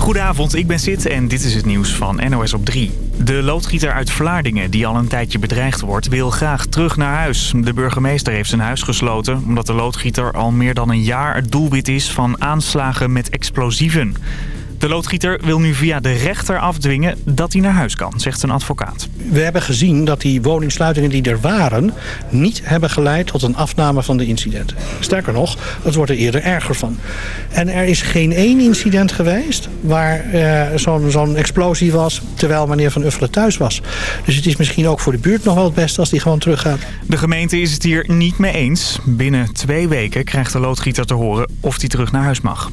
Goedenavond, ik ben Sid en dit is het nieuws van NOS op 3. De loodgieter uit Vlaardingen, die al een tijdje bedreigd wordt, wil graag terug naar huis. De burgemeester heeft zijn huis gesloten omdat de loodgieter al meer dan een jaar het doelwit is van aanslagen met explosieven. De loodgieter wil nu via de rechter afdwingen dat hij naar huis kan, zegt een advocaat. We hebben gezien dat die woningsluitingen die er waren... niet hebben geleid tot een afname van de incidenten. Sterker nog, het wordt er eerder erger van. En er is geen één incident geweest waar eh, zo'n explosie was... terwijl meneer Van Uffelen thuis was. Dus het is misschien ook voor de buurt nog wel het beste als die gewoon teruggaat. De gemeente is het hier niet mee eens. Binnen twee weken krijgt de loodgieter te horen of hij terug naar huis mag.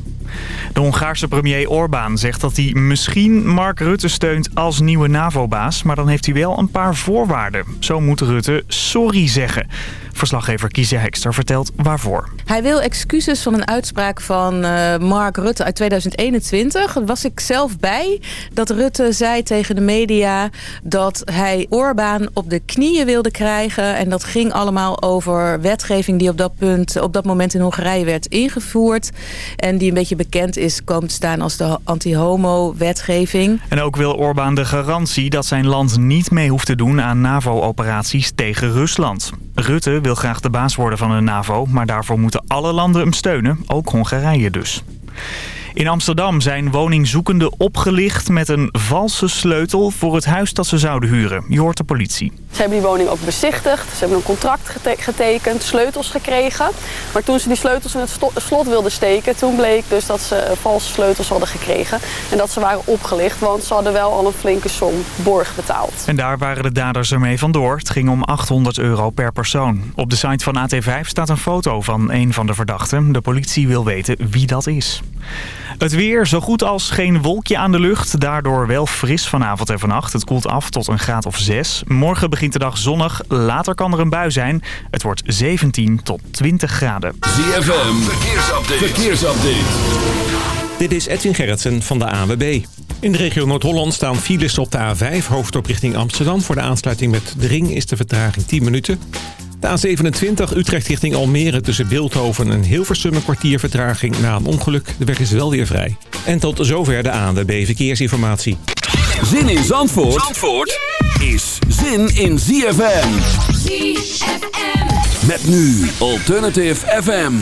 De Hongaarse premier Orbán zegt dat hij misschien Mark Rutte steunt als nieuwe NAVO-baas. Maar dan heeft hij wel een paar voorwaarden. Zo moet Rutte sorry zeggen. Verslaggever Kiesja Hekster vertelt waarvoor. Hij wil excuses van een uitspraak van uh, Mark Rutte uit 2021. Daar was ik zelf bij dat Rutte zei tegen de media... dat hij Orbán op de knieën wilde krijgen. En dat ging allemaal over wetgeving die op dat, punt, op dat moment in Hongarije werd ingevoerd. En die een beetje bekend is komen te staan als de anti-homo-wetgeving. En ook wil Orbán de garantie dat zijn land niet mee hoeft te doen aan NAVO-operaties tegen Rusland. Rutte wil graag de baas worden van de NAVO, maar daarvoor moeten alle landen hem steunen, ook Hongarije dus. In Amsterdam zijn woningzoekenden opgelicht met een valse sleutel voor het huis dat ze zouden huren. Je hoort de politie. Ze hebben die woning ook bezichtigd. Ze hebben een contract getekend, sleutels gekregen. Maar toen ze die sleutels in het slot wilden steken... toen bleek dus dat ze valse sleutels hadden gekregen. En dat ze waren opgelicht, want ze hadden wel al een flinke som borg betaald. En daar waren de daders ermee vandoor. Het ging om 800 euro per persoon. Op de site van AT5 staat een foto van een van de verdachten. De politie wil weten wie dat is. Het weer zo goed als geen wolkje aan de lucht. Daardoor wel fris vanavond en vannacht. Het koelt af tot een graad of 6. Morgen begint de dag zonnig. Later kan er een bui zijn. Het wordt 17 tot 20 graden. ZFM, verkeersupdate. verkeersupdate. Dit is Edwin Gerritsen van de AWB. In de regio Noord-Holland staan files op de A5, hoofddorp richting Amsterdam. Voor de aansluiting met de ring is de vertraging 10 minuten. De A27 Utrecht richting Almere tussen Beeldhoven en Hilversum een kwartier vertraging na een ongeluk. De weg is wel weer vrij. En tot zover de ANWB Verkeersinformatie. Zin in Zandvoort, Zandvoort is zin in ZFM. ZFM. Met nu Alternative FM.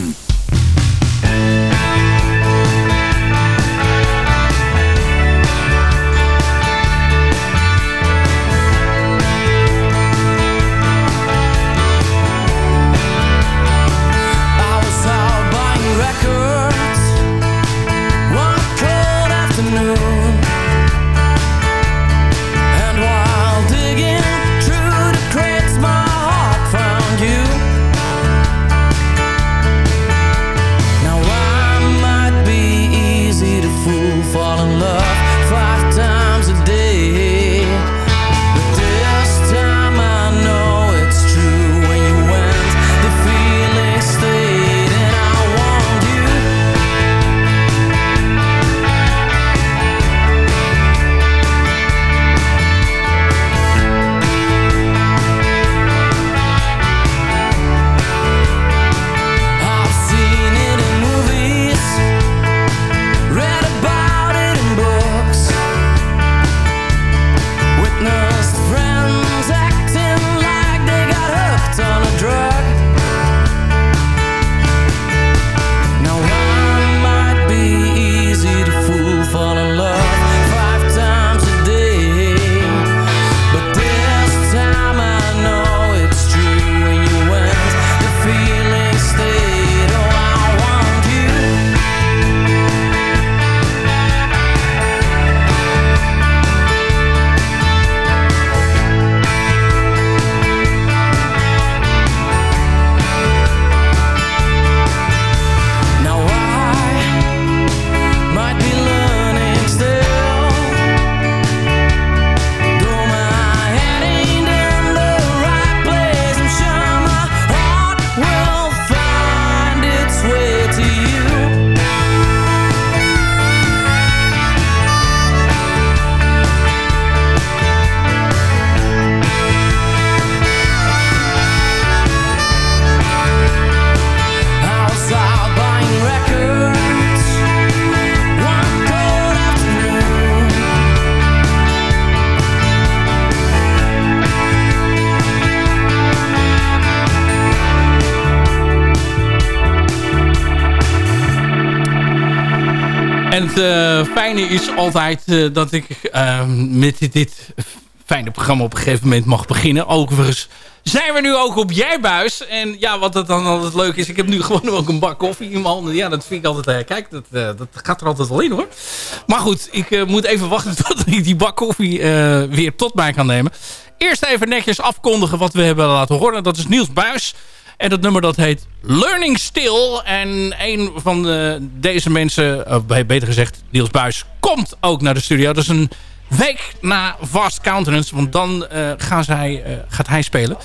Fijne is altijd dat ik met dit, fijne programma op een gegeven moment mag beginnen. Overigens zijn we nu ook op Jijbuis. En ja, wat het dan altijd leuk is, ik heb nu gewoon ook een bak koffie in mijn handen. Ja, dat vind ik altijd, uh, kijk, dat, uh, dat gaat er altijd wel in hoor. Maar goed, ik moet even wachten tot ik die bak koffie weer tot mij kan nemen. Eerst even netjes afkondigen wat we hebben laten horen. Dat is Niels Buis. En dat nummer dat heet Learning Still. En een van de, deze mensen, of beter gezegd Niels Buis, komt ook naar de studio. Dat is een week na Vast Countenance. Want dan zij, uh, gaat hij spelen.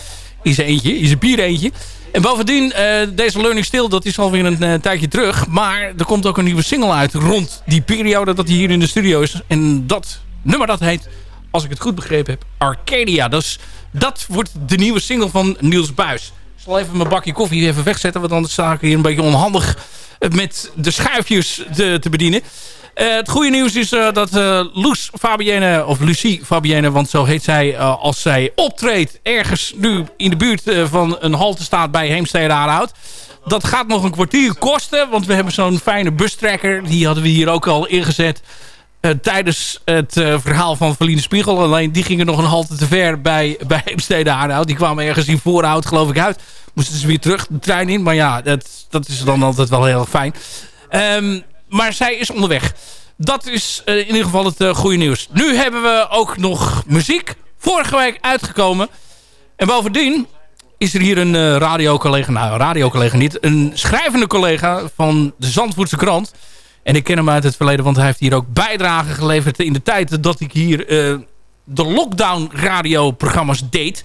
In zijn eentje, in zijn bier eentje. En bovendien, deze Learning Still, dat is alweer een tijdje terug. Maar er komt ook een nieuwe single uit rond die periode dat hij hier in de studio is. En dat nummer dat heet, als ik het goed begrepen heb, Arcadia. Dus dat wordt de nieuwe single van Niels Buis. Ik zal even mijn bakje koffie even wegzetten, want anders sta ik hier een beetje onhandig met de schuifjes te, bedienen. Uh, het goede nieuws is uh, dat uh, Loes Fabienne, of Lucie Fabienne, want zo heet zij als zij optreedt ergens nu in de buurt van een halte staat bij Heemstede Aanhout. Dat gaat nog een kwartier kosten, want we hebben zo'n fijne bustrekker. Die hadden we hier ook al ingezet tijdens het verhaal van Verline Spiegel. Alleen die gingen nog een halte te ver bij, bij Heemstede Aanhout. Die kwamen ergens in Voorhout geloof ik uit. Moesten ze weer terug de trein in, maar ja, dat, dat is dan altijd wel heel fijn. Um, maar zij is onderweg. Dat is uh, in ieder geval het goede nieuws. Nu hebben we ook nog muziek. Vorige week uitgekomen. En bovendien is er hier een radiocollega. Nou, radiocollega niet. Een schrijvende collega van de Zandvoortse krant. En ik ken hem uit het verleden. Want hij heeft hier ook bijdragen geleverd in de tijd dat ik hier de lockdown radioprogramma's deed.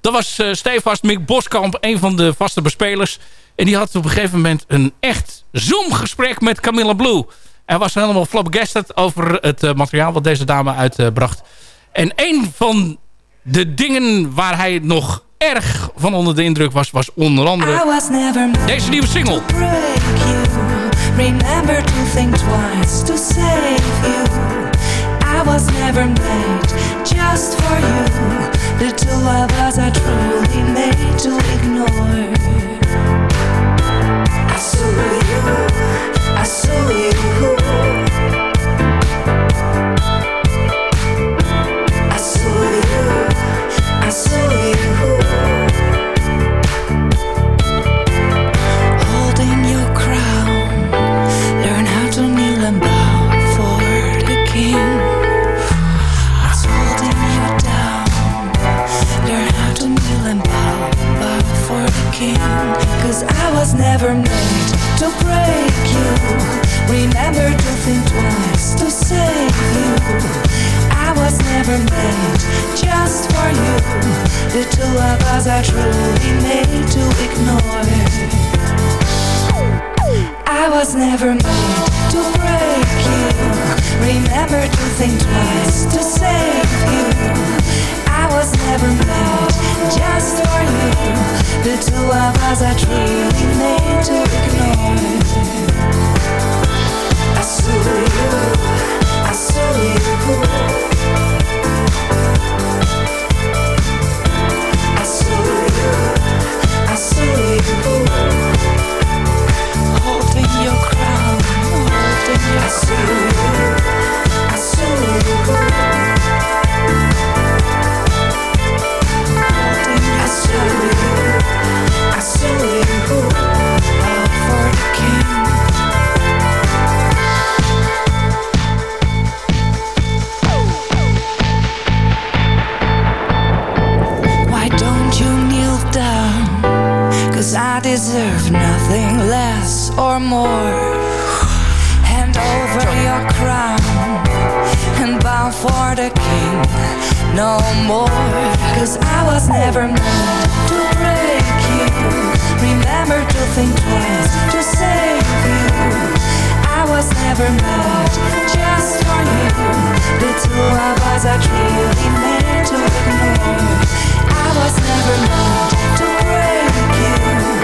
Dat was uh, stevast Mick Boskamp, een van de vaste bespelers. En die had op een gegeven moment een echt Zoom-gesprek met Camilla Blue. Hij was helemaal flabbergasted over het uh, materiaal wat deze dame uitbracht. en een van de dingen waar hij nog erg van onder de indruk was... was onder andere deze nieuwe single. Remember to think twice. To deserve nothing less or more. Hand over your crown and bow for the king. No more, cause I was never meant to break you. Remember to think twice to save you. I was never meant just for you. The two of us are truly made to ignore. I was never meant to break you.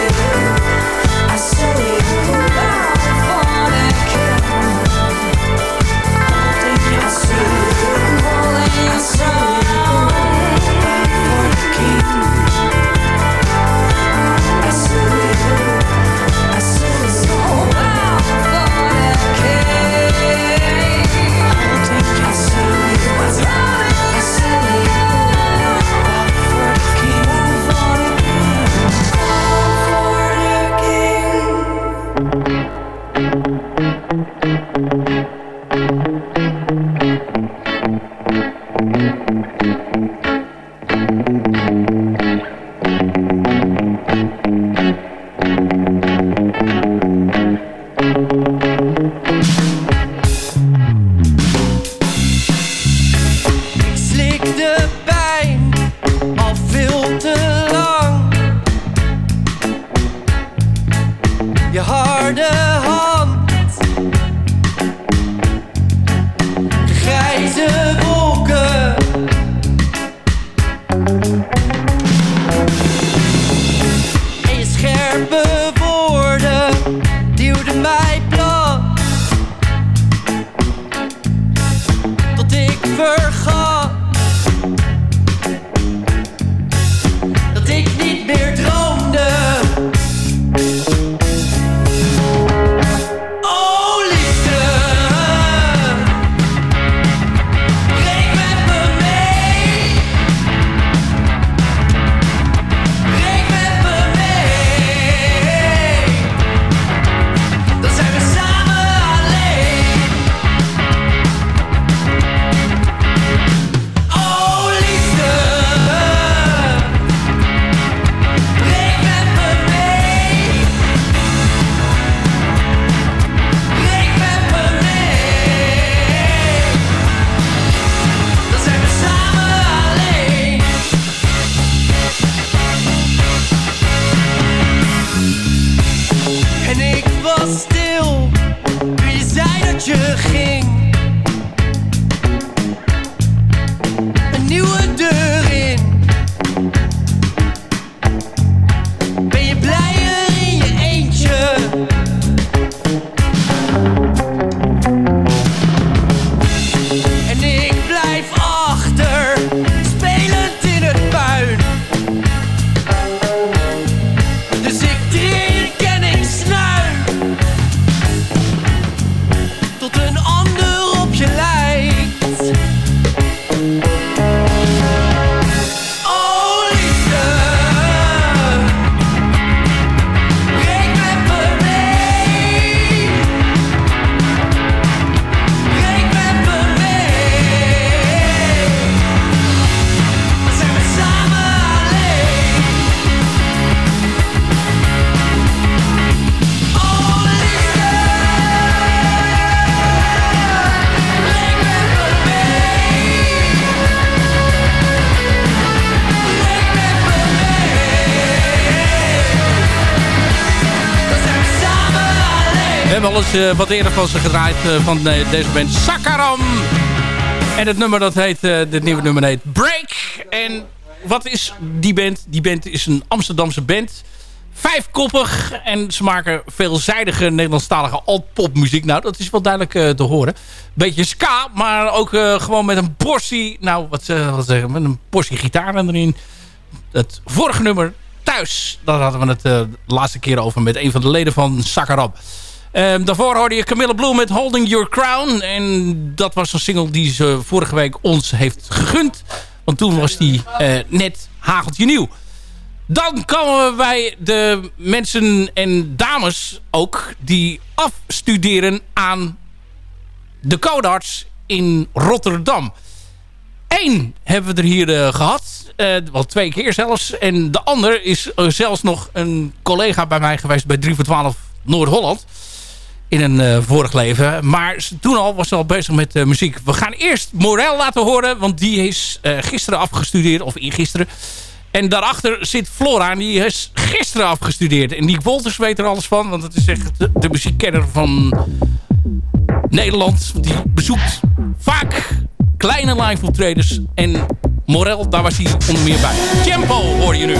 eens wat eerder van ze gedraaid van deze band Sakaram. En het nummer dat heet, dit nieuwe nummer heet Break. En wat is die band? Die band is een Amsterdamse band. Vijfkoppig. En ze maken veelzijdige Nederlandstalige alt-popmuziek. Nou, dat is wel duidelijk te horen. Beetje ska, maar ook gewoon met een portie... Nou, wat, wat zeggen Met een portie gitaar erin. Het vorige nummer, Thuis. Daar hadden we het de laatste keer over met een van de leden van Sakarab. Um, daarvoor hoorde je Camilla Bloem met Holding Your Crown. En dat was een single die ze vorige week ons heeft gegund. Want toen was die net hageltje nieuw. Dan komen we bij de mensen en dames ook die afstuderen aan de codarts in Rotterdam. Eén hebben we er hier uh, gehad. Uh, wel twee keer zelfs. En de ander is zelfs nog een collega bij mij geweest bij 3 voor 12 Noord-Holland. In een vorig leven. Maar toen al was ze al bezig met muziek. We gaan eerst Morel laten horen. Want die is gisteren afgestudeerd. Of eergisteren. En daarachter zit Flora. Die is gisteren afgestudeerd. En die Wolters weet er alles van. Want het is echt de, de muziekkenner van Nederland. Die bezoekt vaak kleine live optredens. En Morel, daar was hij onder meer bij. Tempo hoor je nu.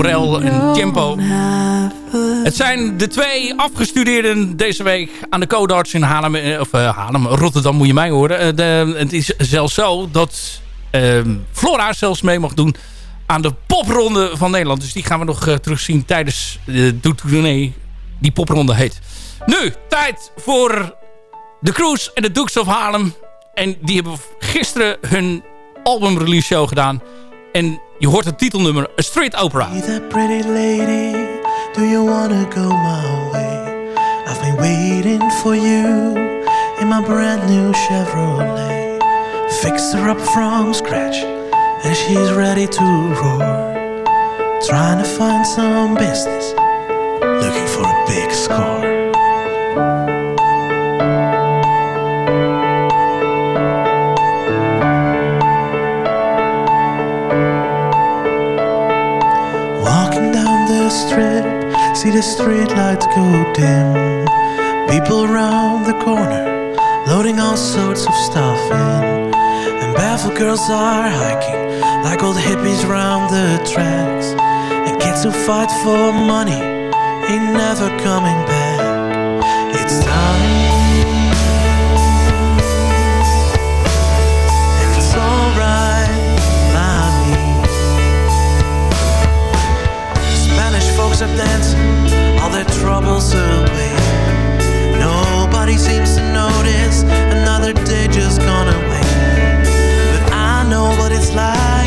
Morel en Tempo. Het zijn de twee afgestudeerden deze week aan de Codarts in Haarlem. Eh, of uh, Haarlem, Rotterdam moet je mij horen. De, het is zelfs zo dat ehm, Flora zelfs mee mag doen aan de popronde van Nederland. Dus die gaan we nog terugzien tijdens de tournee die popronde heet. Nu, tijd voor de Cruise en de Dukes of Harlem. En die hebben gisteren hun album release show gedaan. En je hoort het titelnummer A Street Opera. Hey pretty lady, do you wanna go my way? I've been waiting for you in my brand new Chevrolet. Fix her up from scratch and she's ready to roar. Trying to find some business, looking for a big score. See the street lights go dim. People round the corner, loading all sorts of stuff in. And barefoot girls are hiking, like old hippies round the tracks. And kids who fight for money ain't never coming back. Another day just gone away. But I know what it's like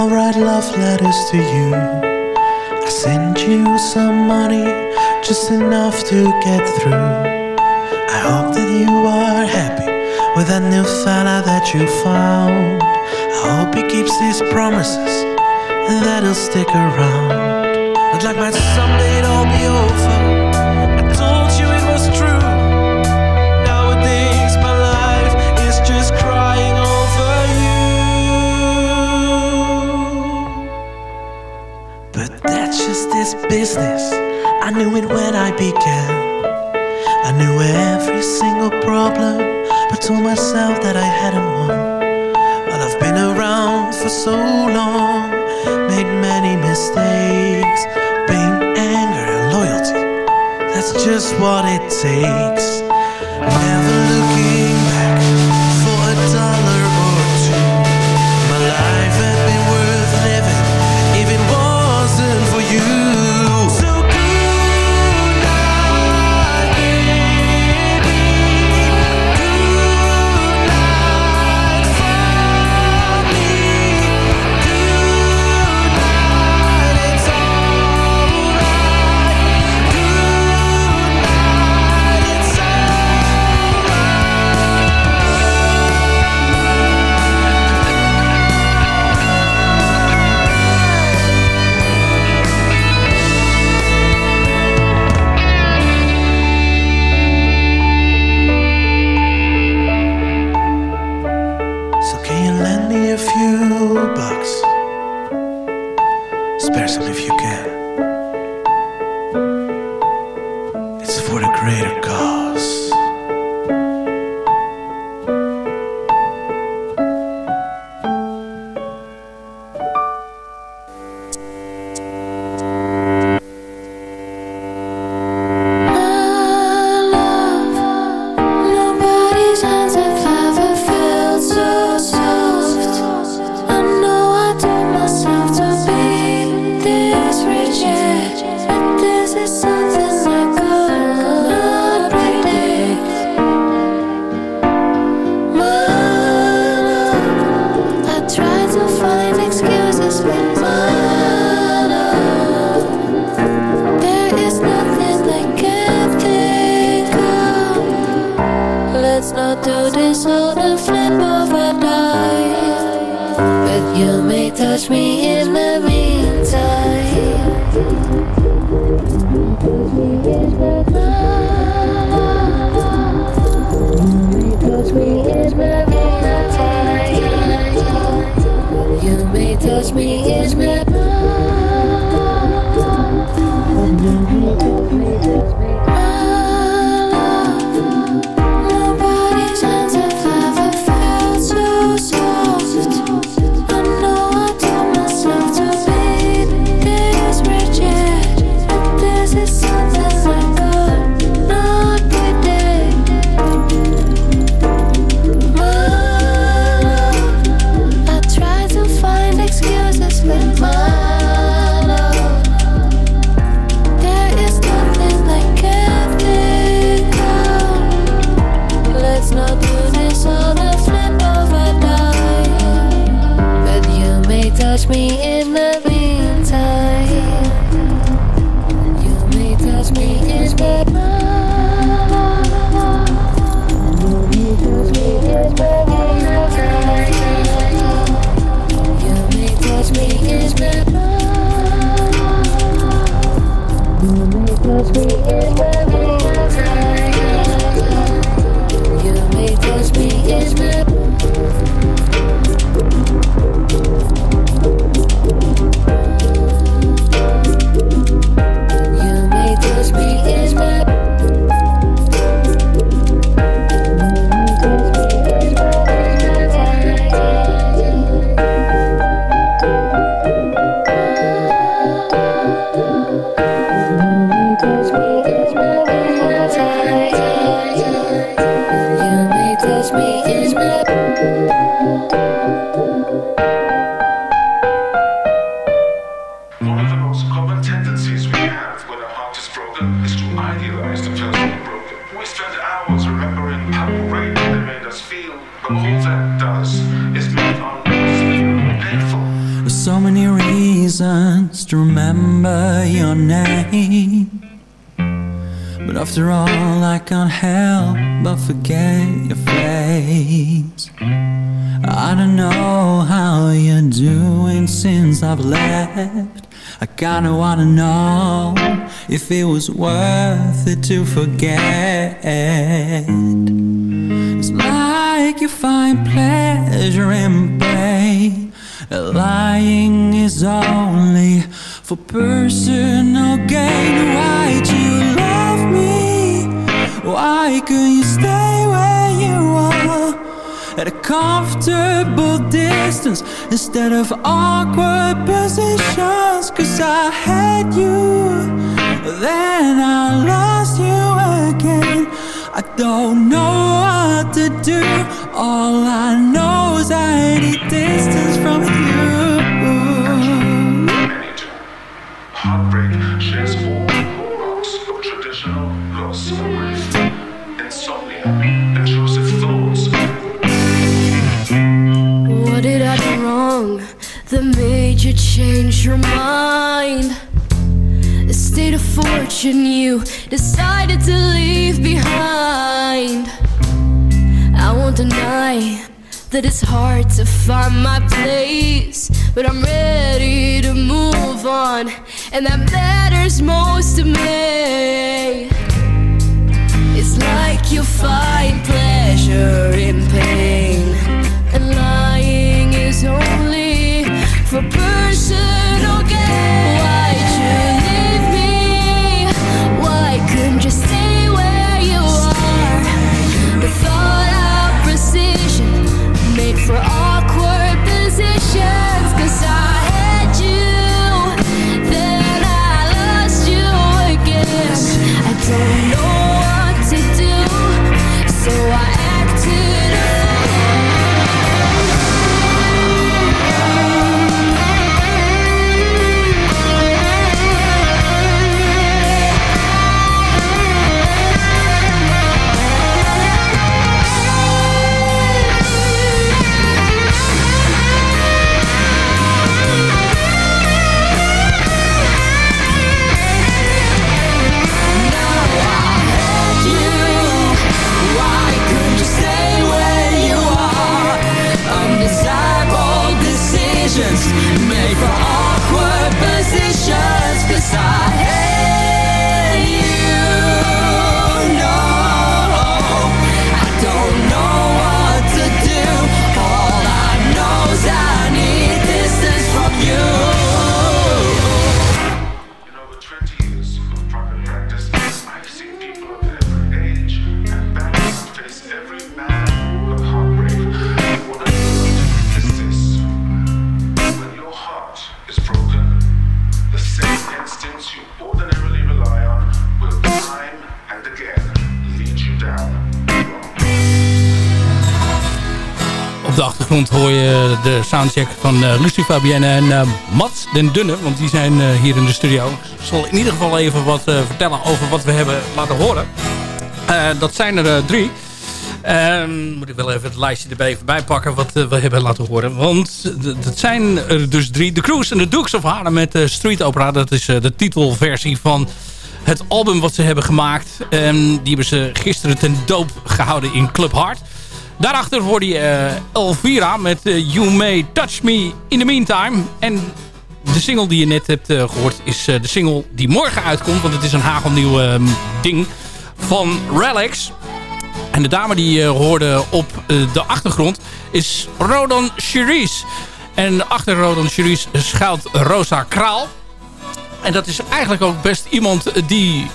I'll write love letters to you. I send you some money, just enough to get through. I hope that you are happy with that new fella that you found. I hope he keeps his promises and that he'll stick around. I'd like my someday it'll be over. business. I knew it when I began. I knew every single problem, but told myself that I hadn't won. Well, I've been around for so long, made many mistakes. Being anger, and loyalty. That's just what it takes. Greater God. me in the meantime. You may touch me in the night. You may touch me. You. You may touch me. Was worth it to forget. It's like you find pleasure in pain. Lying is only for personal gain. Why'd you love me? Why couldn't you stay where you are? At a comfortable distance instead of awkward positions. Cause I had you, then I lost you again. I don't know what to do. All I know is I need distance from you. Heartbreak shares all hallmarks of traditional loss of grief. Insomnia, intrusive thoughts, What did I do wrong that made you change your mind? State of fortune you decided to leave behind. I won't deny that it's hard to find my place, but I'm ready to move on, and that matters most to me. It's like you find pleasure in pain, and lying is only for personal achtergrond hoor je de soundcheck van eh, Lucie Fabienne en Mats den Dunne. Want die zijn eh, hier in de studio. Ik zal in ieder geval even wat vertellen over wat we hebben laten horen. Dat zijn er drie. Ehm, moet ik wel even het lijstje erbij even bij pakken wat we hebben laten horen. Want dat zijn er dus drie. The Cruise en The Dukes of Haarlem met Street Opera. Dat is de titelversie van het album wat ze hebben gemaakt. Ehm, die hebben ze gisteren ten doop gehouden in Club Hard. Daarachter hoorde je eh, Elvira met eh, You May Touch Me in the Meantime. En de single die je net hebt eh, gehoord is de single die morgen uitkomt. Want het is een hagelnieuw ehm, ding van Relics. En de dame die je hoorde op de achtergrond is Rodan Cherise. En achter Rodan Cherise schuilt Rosa Kraal. En dat is eigenlijk ook best iemand die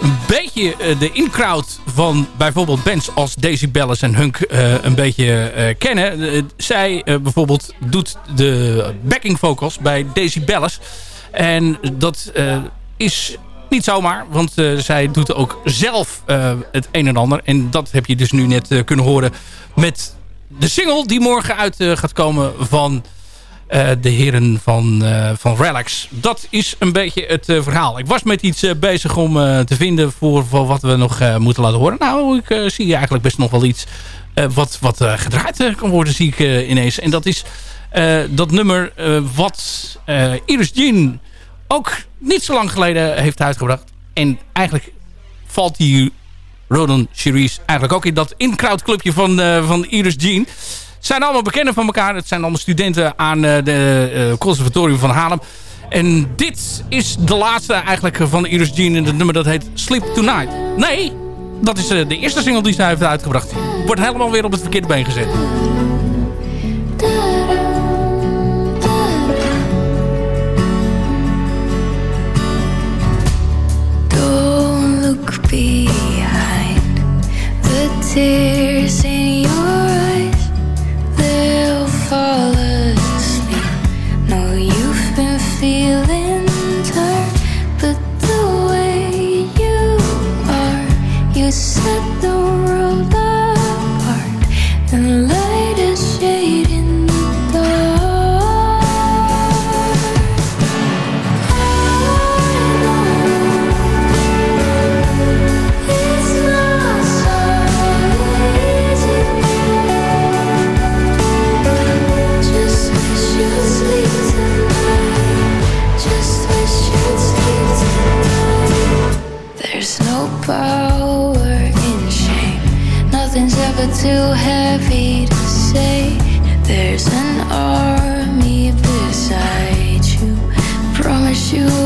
een beetje eh, de in-crowd van bijvoorbeeld bands als Daisy Bellis en Hunk eh, een beetje eh, kennen. Zij bijvoorbeeld doet de backing vocals bij Daisy Bellis. En dat is niet zomaar, want zij doet ook zelf het een en ander. En dat heb je dus nu net kunnen horen met de single die morgen uit gaat komen van de heren van, eh, van Relax. Dat is een beetje het eh, verhaal. Ik was met iets eh, bezig om eh, te vinden voor, voor wat we nog eh, moeten laten horen. Nou, ik eh, zie eigenlijk best nog wel iets eh, wat, wat eh, gedraaid eh, kan worden, zie ik eh, ineens. En dat is Eh, dat nummer eh, wat eh, Iris Jean ook niet zo lang geleden heeft uitgebracht. En eigenlijk valt die Rodan Cherise eigenlijk ook in dat in-crowd van, eh, van Iris Jean. Het zijn allemaal bekenden van elkaar. Het zijn allemaal studenten aan eh, de eh, conservatorium van Haarlem. En dit is de laatste eigenlijk van Iris Jean. En het nummer dat heet Sleep Tonight. Nee, dat is eh, de eerste single die zij heeft uitgebracht. Wordt helemaal weer op het verkeerde been gezet. Don't look behind the tears too heavy to say. There's an army beside you. Promise you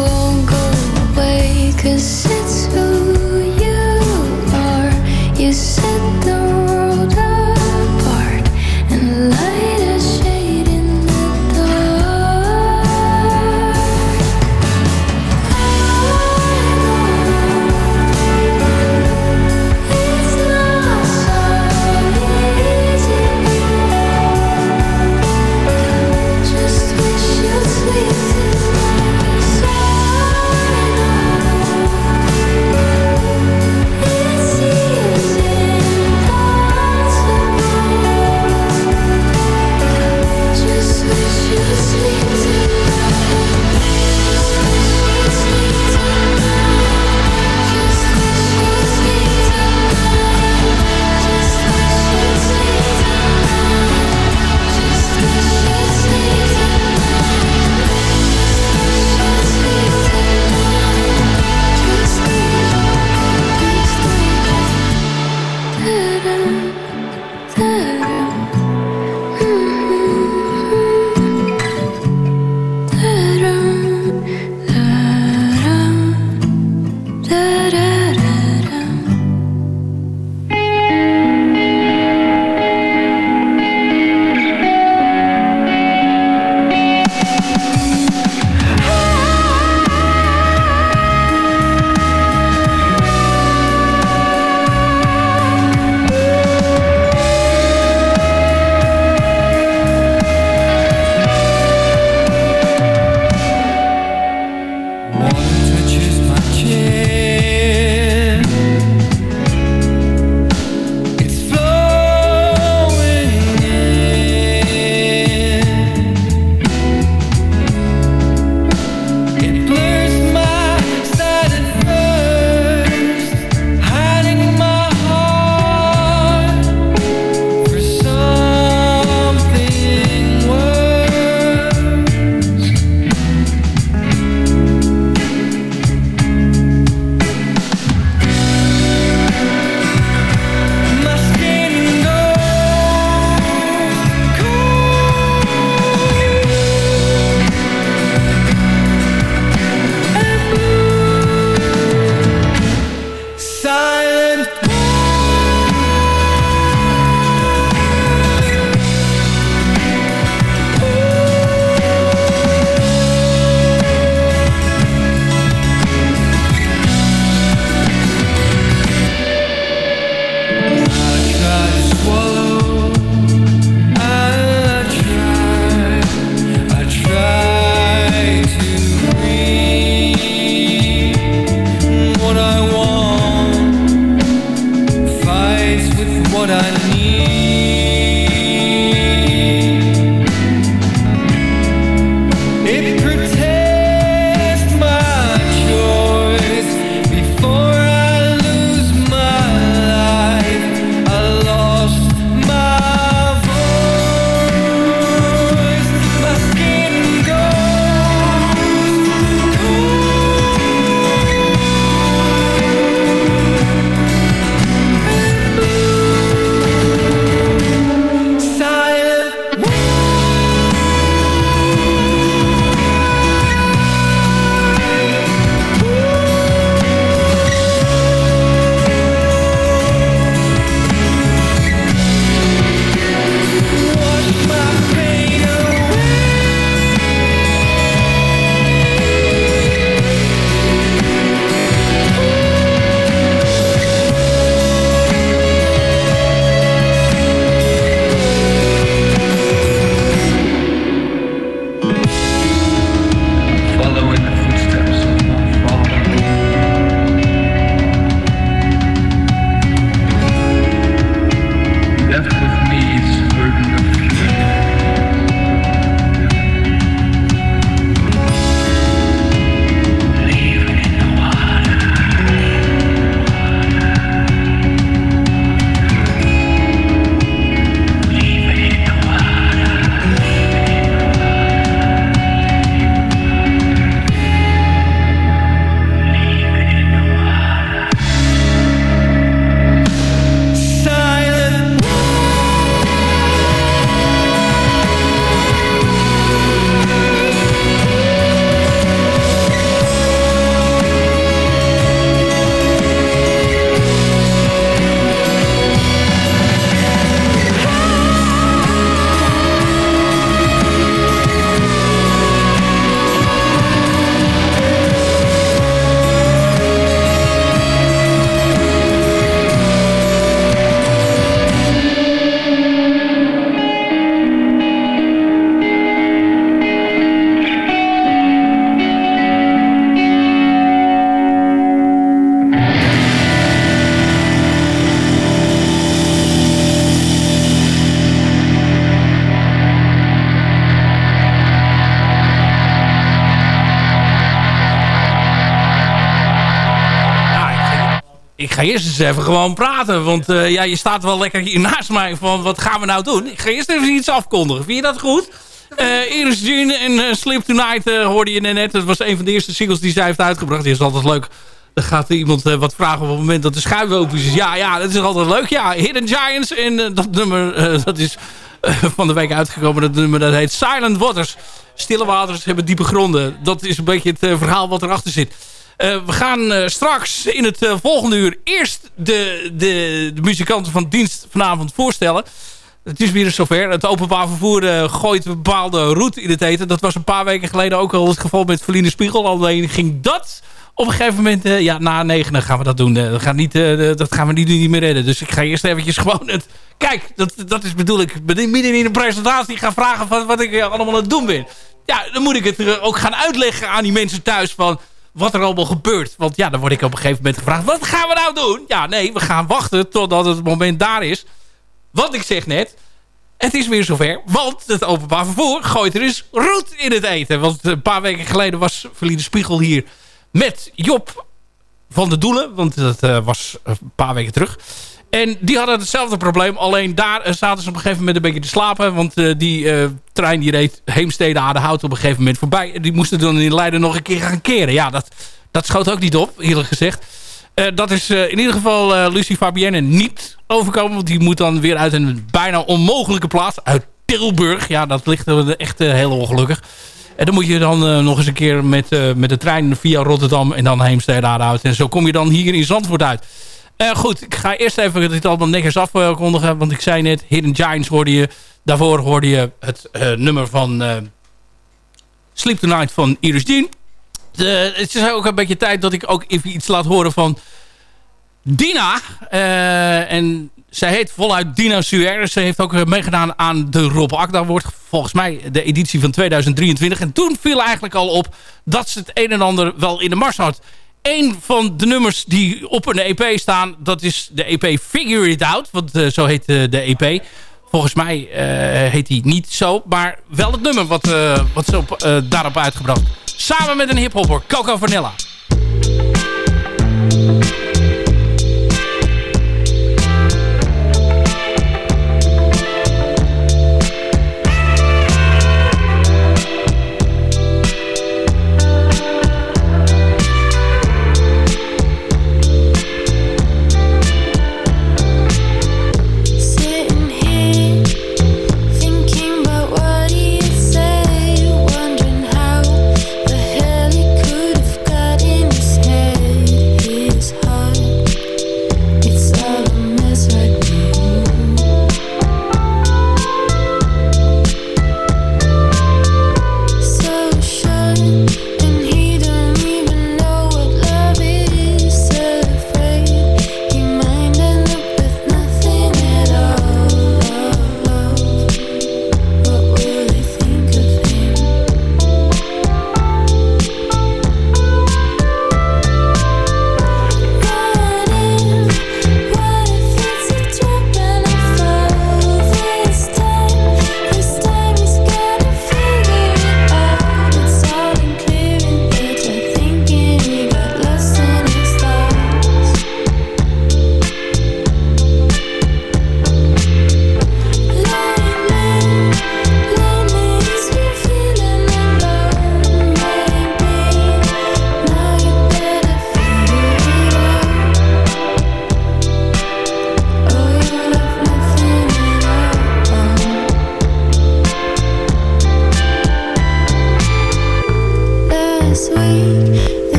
eens even gewoon praten. Want eh, ja, je staat wel lekker hier naast mij van wat gaan we nou doen? Ik ga eerst even iets afkondigen. Vind je dat goed? Eh Iris Jean en eh, Sleep Tonight hoorde je net. Dat was een van de eerste singles die zij heeft uitgebracht. Die is altijd leuk. Dan gaat iemand wat vragen op het moment dat de schuif open is. Ja, ja, dat is altijd leuk. Ja, Hidden Giants. En dat nummer, dat is van de week uitgekomen. Dat nummer dat heet Silent Waters. Stille waters hebben diepe gronden. Dat is een beetje het verhaal wat erachter zit. Eh, we gaan eh, straks in het eh, volgende uur eerst de, de, de muzikanten van dienst vanavond voorstellen. Het is weer zover. Het openbaar vervoer eh, gooit een bepaalde route in het eten. Dat was een paar weken geleden ook al het geval met Verline Spiegel. Alleen ging dat op een gegeven moment... ja, na negenen gaan we dat doen. Dat, gaat niet, dat gaan we niet, niet meer redden. Dus ik ga eerst eventjes gewoon... Het, kijk, dat, dat is bedoel ik. Midden in een presentatie gaan vragen van wat ik allemaal aan het doen ben. Ja, dan moet ik het ook gaan uitleggen aan die mensen thuis van wat er allemaal gebeurt. Want ja, dan word ik op een gegeven moment gevraagd... wat gaan we nou doen? Ja, nee, we gaan wachten totdat het moment daar is. Want ik zeg net... Het is weer zover, want het openbaar vervoer gooit er eens roet in het eten. Want een paar weken geleden was Verliede Spiegel hier met Job van de Doelen. Want dat eh, was een paar weken terug. En die hadden hetzelfde probleem. Alleen daar eh, zaten ze op een gegeven moment een beetje te slapen. Want eh, die eh, trein die reed Heemstede Aardehout op een gegeven moment voorbij. En die moesten dan in Leiden nog een keer gaan keren. Ja, dat, dat schoot ook niet op, eerlijk gezegd. Dat is in ieder geval Lucie Fabienne niet overkomen. Want die moet dan weer uit een bijna onmogelijke plaats. Uit Tilburg. Ja, dat ligt echt heel ongelukkig. En dan moet je dan nog eens een keer met, met de trein via Rotterdam en dan Heemstede uit. En zo kom je dan hier in Zandvoort uit. Eh, goed, ik ga eerst even dit allemaal netjes afkondigen. Want ik zei net, Hidden Giants hoorde je. Daarvoor hoorde je het eh, nummer van eh, Sleep Tonight van Iris Jean. De- het is ook een beetje tijd dat ik ook even iets laat horen van Dina. En zij heet voluit Dina Suer. Ze heeft ook meegedaan aan de Rob Akda wordt volgens mij de editie van 2023. En toen viel eigenlijk al op dat ze het een en ander wel in de mars had. Een van de nummers die op een EP staan, dat is de EP Figure It Out. Want eh, zo heet eh, de EP. Volgens mij eh, heet die niet zo, maar wel het nummer wat, wat ze op, daarop uitgebracht. Samen met een hiphopper, Coco Vanilla.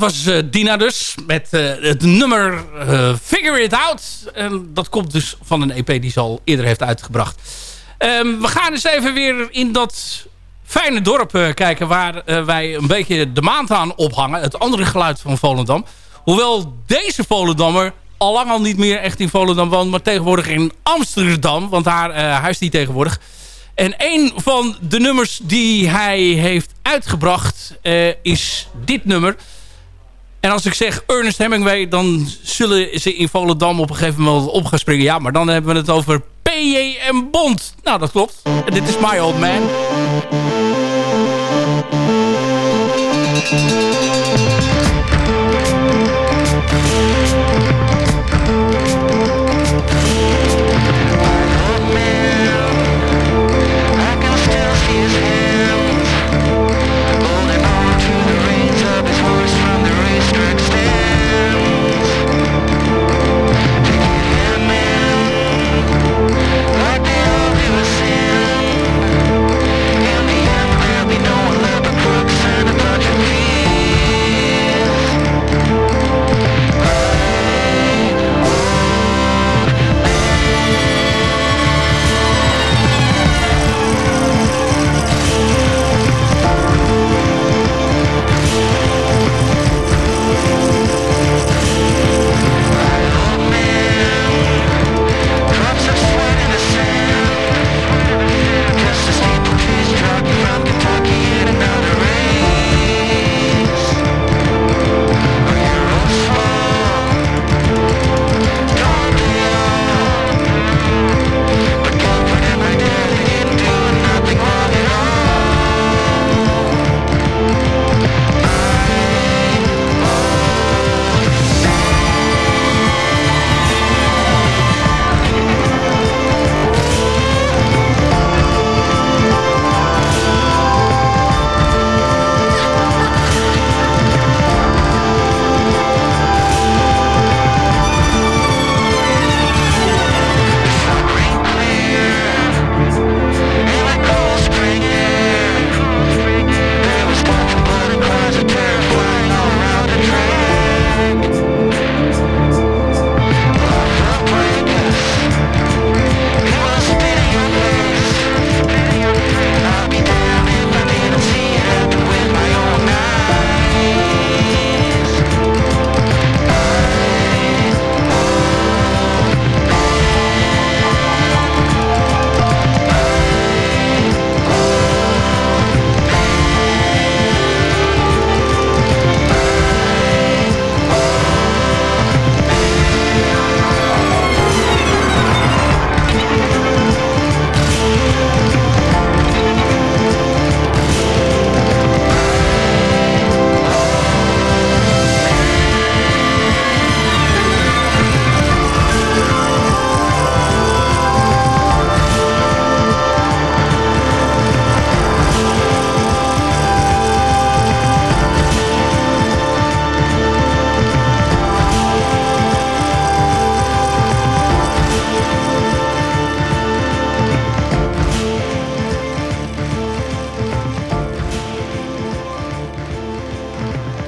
Dat was eh, Dina dus, met eh, het nummer eh, Figure It Out. En dat komt dus van een EP die ze al eerder heeft uitgebracht. Ehm, we gaan eens even weer in dat fijne dorp kijken... waar wij een beetje de maand aan ophangen. Het andere geluid van Volendam. Hoewel deze Volendammer al lang al niet meer echt in Volendam woont... maar tegenwoordig in Amsterdam, want daar eh, huist hij tegenwoordig... En een van de nummers die hij heeft uitgebracht is dit nummer. En als ik zeg Ernest Hemingway, dan zullen ze in Volendam op een gegeven moment op gaan springen. Ja, maar dan hebben we het over P.J.M. Bond. Nou, dat klopt. En dit is My Old Man.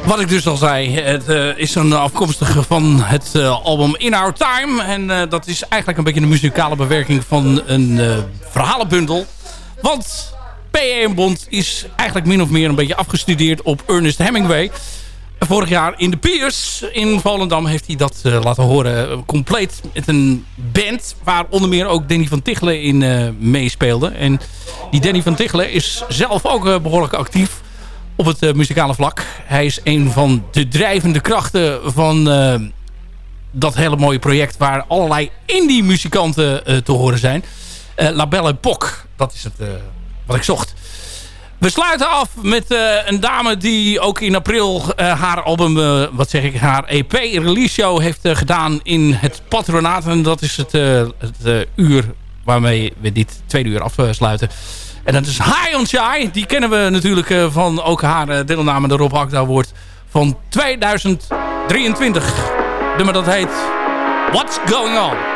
Wat ik dus al zei, het eh, is een afkomstige van het eh, album In Our Time. En eh, dat is eigenlijk een beetje een muzikale bewerking van een verhalenbundel. Want P.A.M. Bond is eigenlijk min of meer een beetje afgestudeerd op Ernest Hemingway. Vorig jaar in de Piers in Volendam heeft hij dat laten horen. compleet met een band waar onder meer ook Danny van Tichelen in meespeelde. En die Danny van Tichelen is zelf ook eh, behoorlijk actief op het muzikale vlak. Hij is een van de drijvende krachten van eh, dat hele mooie project... waar allerlei indie muzikanten eh, te horen zijn. Eh, La Belle Époque, dat is het wat ik zocht. We sluiten af met een dame die ook in april haar album, wat zeg ik, haar EP-release show heeft gedaan in het patronaat. En dat is het, het uur waarmee we dit tweede uur afsluiten. En dat is High on Shy. Die kennen we natuurlijk eh, van ook haar eh, deelname de Rob Hakda Award van 2023. Nummer dat heet What's Going On?